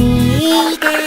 sigue